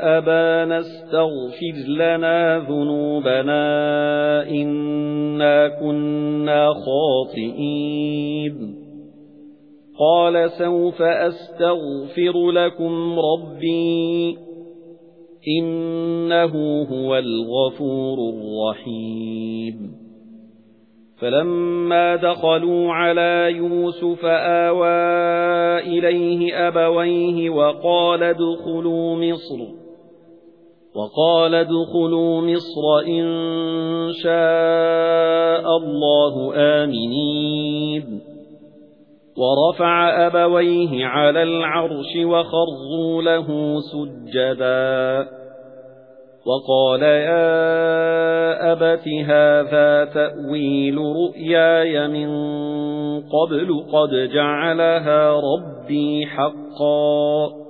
أَبَانَا اسْتَغْفِرْ لَنَا ذُنُوبَنَا إِنَّا كُنَّا خَاطِئِينَ. قَالَ سَوْفَ أَسْتَغْفِرُ لَكُمْ رَبِّي إِنَّهُ هُوَ الْغَفُورُ الرَّحِيمُ. فَلَمَّا دَخَلُوا عَلَى يُوسُفَ آوَى إِلَيْهِ أَبَوَيْهِ وَقَالَ ادْخُلُوا مِصْرَ. وَقَالَ ادْخُلُوا مِصْرَ إِن شَاءَ اللَّهُ آمِنِينَ. وَرَفَعَ أَبَوَيْهِ عَلَى الْعَرْشِ وَخَرُّوا لَهُ سُجَّدًا. وَقَالَ يَا أَبَتِ هَذَا تَأْوِيلُ رُؤْيَايَ مِن قَبْلُ قَدْ جَعَلَهَا رَبِّي حَقًّا.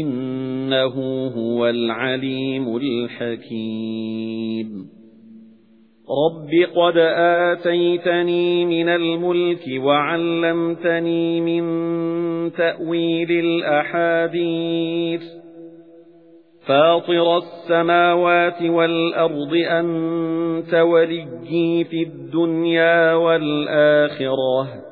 إِنَّهُ هُوَ الْعَلِيمُ الْحَكِيمُ. رَبِّ قَدْ آتَيْتَنِي مِنَ الْمُلْكِ وَعَلَّمْتَنِي مِنْ تَأْوِيلِ الْأَحَادِيثِ. فَاطِرَ السَّمَاوَاتِ وَالْأَرْضِ أَنْتَ وَلِيِّي فِي الدُّنْيَا وَالْآخِرَةِ.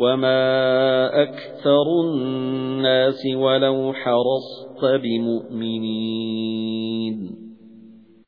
وما أكثر الناس ولو حرصت بمؤمنين